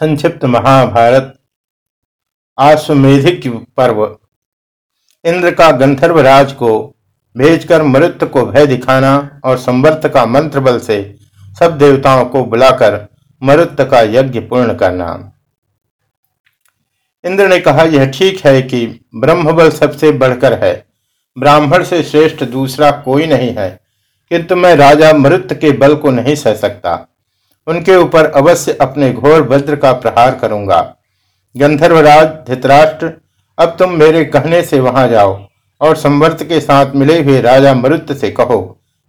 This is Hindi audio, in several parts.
संक्षिप्त महाभारत आश्वेधिक पर्व। इंद्र का गंधर्व राज को भेजकर मरुत को भय दिखाना और संवर्त का मंत्र बल से सब देवताओं को बुलाकर मरुत का यज्ञ पूर्ण करना। इंद्र ने कहा, यह ठीक है कि ब्रह्म बल सबसे बढ़कर है। ब्राह्मण से श्रेष्ठ दूसरा कोई नहीं है। किंतु मैं राजा मरुत के बल को नहीं सह सकता। उनके ऊपर अवश्य अपने घोर वज्र का प्रहार करूँगा। गंधर्वराज, धृतराष्ट्र, अब तुम मेरे कहने से वहाँ जाओ और संवर्त के साथ मिले हुए राजा मरुत से कहो,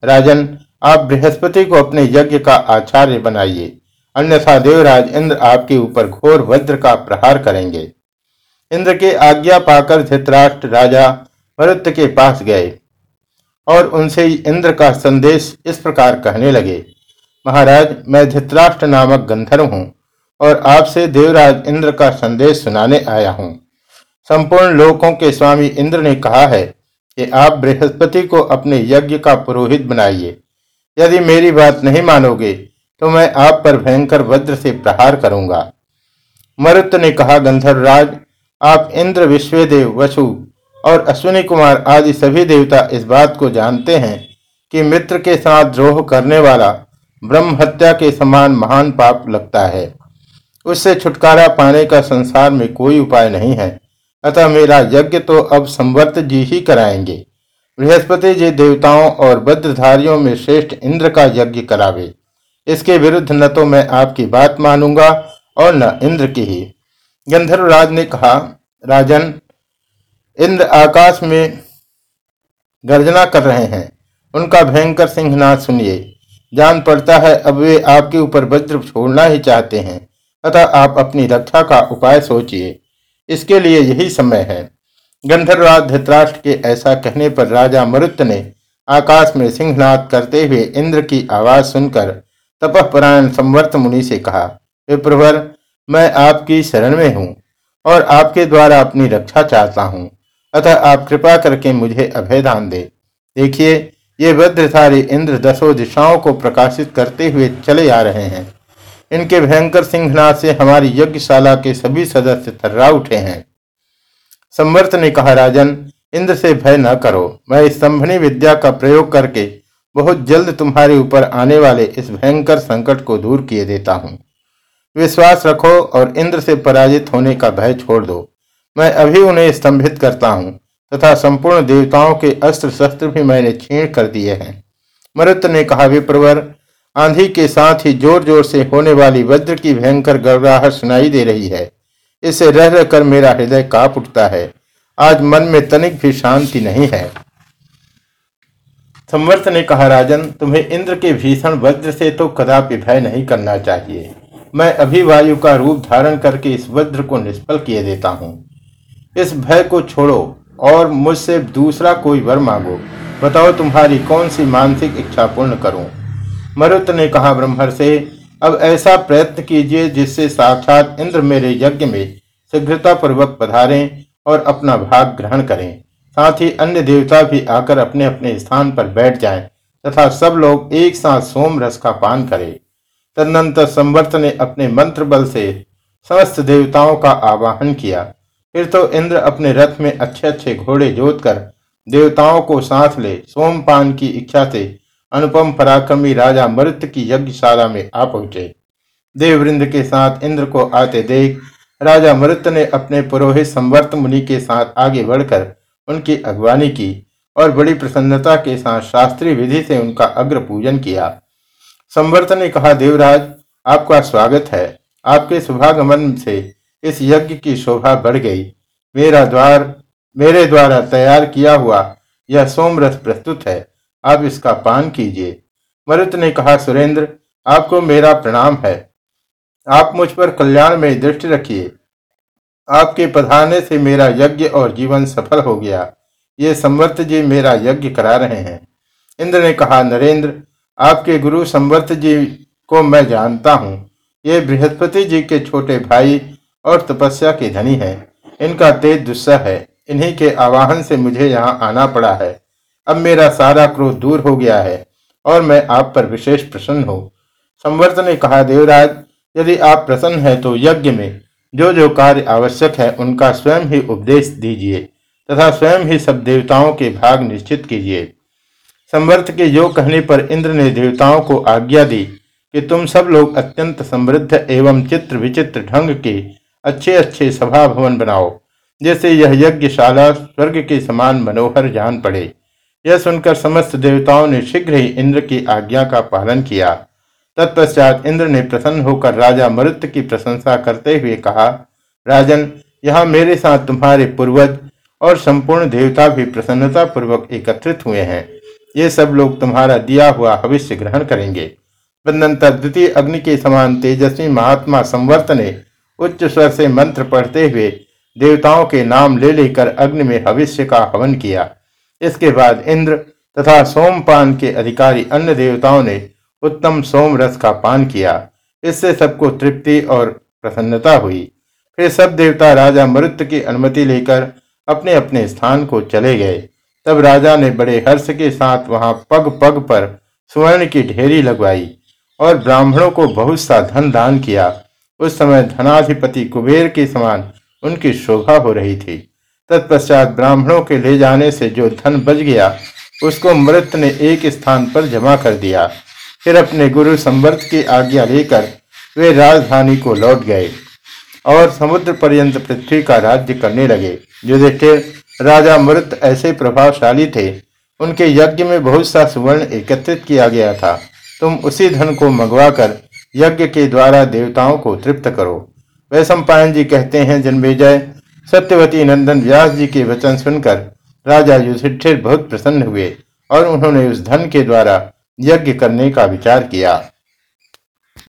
राजन, आप बृहस्पति को अपने यज्ञ का आचार्य बनाइए, अन्यथा देवराज इंद्र आपके ऊपर घोर वज्र का प्रहार करेंगे। इंद्र के आज्ञा पाकर धृतराष्ट्र राजा मरुत के पास गए और उनसे इंद्र का संदेश इस प्रकार कहने लगे महाराज, मैं धृतराष्ट्र नामक गंधर्व हूँ और आपसे देवराज इंद्र का संदेश सुनाने आया हूँ। संपूर्ण लोकों के स्वामी इंद्र ने कहा है कि आप बृहस्पति को अपने यज्ञ का पुरोहित बनाइए। यदि मेरी बात नहीं मानोगे तो मैं आप पर भयंकर वज्र से प्रहार करूँगा। मरुत ने कहा, गंधर्वराज, आप इंद्र, विश्वदेव, वसु और अश्विनी कुमार आदि सभी देवता इस बात को जानते हैं कि मित्र के साथ द्रोह करने वाला ब्रह्म हत्या के समान महान पाप लगता है। उससे छुटकारा पाने का संसार में कोई उपाय नहीं है। अतः मेरा यज्ञ तो अब संवर्त जी ही कराएँगे। बृहस्पति जी देवताओं और बद्रधारियों में श्रेष्ठ इंद्र का यज्ञ करावे। इसके विरुद्ध न तो मैं आपकी बात मानूँगा और न इंद्र की ही। गंधर्वराज ने कहा, राजन, इंद्र आकाश में गर्जना कर रहे हैं। उनका भयंकर सिंहनाथ सुनिए। जान पड़ता है, अब वे आपके ऊपर वज्र छोड़ना ही चाहते हैं। अतः आप अपनी रक्षा का उपाय सोचिए। इसके लिए यही समय है। गंधर्वराज धृतराष्ट्र के ऐसा कहने पर राजा मरुत ने आकाश में सिंहनाद करते हुए इंद्र की आवाज़ सुनकर तपहपरायण संवर्त मुनि से कहा विप्रवर मैं आपकी शरण में हूँ और आपके द्वारा अपनी रक्षा चाहता हूँ। अतः आप कृपा करके मुझे अभयदान दे। देखिए ये वज्रधारी इंद्र दसों दिशाओं को प्रकाशित करते हुए चले आ रहे हैं। इनके भयंकर सिंहनाथ से हमारी यज्ञशाला के सभी सदस्य थर्रा उठे हैं। संवर्त ने कहा, राजन, इंद्र से भय न करो। मैं इस संभनी विद्या का प्रयोग करके बहुत जल्द तुम्हारे ऊपर आने वाले इस भयंकर संकट को दूर किए देता हूँ। विश्वास रखो और इंद्र से पराजित होने का भय छोड़ दो। मैं अभी उन्हें स्तंभित करता हूँ। तथा संपूर्ण देवताओं के अस्त्र शस्त्र भी मैंने छीण कर दिए हैं। मरुत ने कहा, विप्रवर, आंधी के साथ ही ज़ोर ज़ोर से होने वाली वज्र की भयंकर गड़गड़ाहट सुनाई दे रही है। इसे रह रह कर मेरा हृदय काप उठता है। आज मन में तनिक भी शांति नहीं है। संवर्त ने कहा, राजन, तुम्हें इंद्र के भीषण वज्र से तो कदापि भय नहीं करना चाहिए। मैं अभी वायु का रूप धारण करके इस वज्र को निष्फल किए देता हूँ। इस भय को छोड़ो। और मुझसे दूसरा कोई वर मांगो। बताओ तुम्हारी कौन सी मानसिक इच्छा पूर्ण करूँ? मरुत ने कहा ब्रह्मर से अब ऐसा प्रयत्न कीजिए जिससे साक्षात इंद्र मेरे यज्ञ में शीघ्रता पूर्वक पधारें और अपना भाग ग्रहण करें। साथ ही अन्य देवता भी आकर अपने अपने स्थान पर बैठ जाएँ तथा सब लोग एक साथ सोम रस का पान करें। तदनंतर संवर्त ने अपने मंत्र बल से समस्त देवताओं का आवाहन किया। फिर तो इंद्र अपने रथ में अच्छे अच्छे घोड़े जोत कर देवताओं को साथ ले सोमपान की इच्छा से अनुपम पराक्रमी राजा मृत की यज्ञशाला में आ पहुँचे। देववृंद के साथ इंद्र को आते देख राजा मृत ने अपने पुरोहित संवर्त मुनि के साथ आगे बढ़कर उनकी अगवानी की और बड़ी प्रसन्नता के साथ शास्त्रीय विधि से उनका अग्र पूजन किया। संवर्त ने कहा, देवराज, आपका स्वागत है। आपके शुभागमन से इस यज्ञ की शोभा बढ़ गई। मेरा द्वार, मेरे द्वारा तैयार किया हुआ यह सोमरस प्रस्तुत है। आप इसका पान कीजिए। मरुत ने कहा, सुरेंद्र, आपको मेरा प्रणाम है। आप मुझ पर कल्याण में दृष्टि रखिए। आपके पधारने से मेरा यज्ञ और जीवन सफल हो गया। ये संवर्त जी मेरा यज्ञ करा रहे हैं। इंद्र ने कहा, नरेंद्र, आपके गुरु संवर्त जी को मैं जानता हूँ। ये बृहस्पति जी के छोटे भाई और तपस्या के धनी है। इनका तेज दुस्सा है। इन्हीं के आवाहन से मुझे यहाँ आना पड़ा है। अब मेरा सारा क्रोध दूर हो गया है और मैं आप पर विशेष प्रसन्न हूँ। संवर्त ने कहा, देवराज, यदि आप प्रसन्न हैं तो यज्ञ में जो जो कार्य आवश्यक है उनका स्वयं ही उपदेश दीजिए तथा स्वयं ही सब देवताओं के भाग निश्चित कीजिए। संवर्त के योग कहने पर इंद्र ने देवताओं को आज्ञा दी कि तुम सब लोग अत्यंत समृद्ध एवं चित्र विचित्र ढंग के अच्छे अच्छे सभा भवन बनाओ, जैसे यह यज्ञशाला स्वर्ग के समान मनोहर जान पड़े। यह सुनकर समस्त देवताओं ने शीघ्र ही इंद्र की आज्ञा का पालन किया। तत्पश्चात इंद्र ने प्रसन्न होकर राजा मरुत की प्रशंसा करते हुए कहा, राजन, यहाँ मेरे साथ तुम्हारे पूर्वज और संपूर्ण देवता भी प्रसन्नता पूर्वक एकत्रित हुए हैं। ये सब लोग तुम्हारा दिया हुआ भविष्य ग्रहण करेंगे। तदनंतर द्वितीय अग्नि के समान तेजस्वी महात्मा संवर्त ने उच्च स्वर से मंत्र पढ़ते हुए देवताओं के नाम ले लेकर अग्नि में हविष्य का हवन किया। इसके बाद इंद्र तथा सोमपान के अधिकारी अन्य देवताओं ने उत्तम सोम रस का पान किया। इससे सबको तृप्ति और प्रसन्नता हुई। फिर सब देवता राजा मरुत की अनुमति लेकर अपने अपने स्थान को चले गए। तब राजा ने बड़े हर्ष के साथ वहाँ पग पग पर स्वर्ण की ढेरी लगवाई और ब्राह्मणों को बहुत सा धन दान किया। उस समय धनाधिपति कुबेर के समान उनकी शोभा हो रही थी। तत्पश्चात ब्राह्मणों के ले जाने से जो धन बच गया, उसको मृत ने एक स्थान पर जमा कर दिया। फिर अपने गुरु संवर्त की आज्ञा लेकर वे राजधानी को लौट गए और समुद्र पर्यंत पृथ्वी का राज्य करने लगे। युधिष्ठिर, राजा मृत ऐसे प्रभावशाली थे, उनके यज्ञ में बहुत सा सुवर्ण एकत्रित किया गया था। तुम उसी धन को मंगवाकर यज्ञ के द्वारा देवताओं को तृप्त करो। वैशम पायन जी कहते हैं, जन्मेजय, सत्यवती नंदन व्यास जी के वचन सुनकर राजा युधिष्ठिर बहुत प्रसन्न हुए और उन्होंने उस धन के द्वारा यज्ञ करने का विचार किया।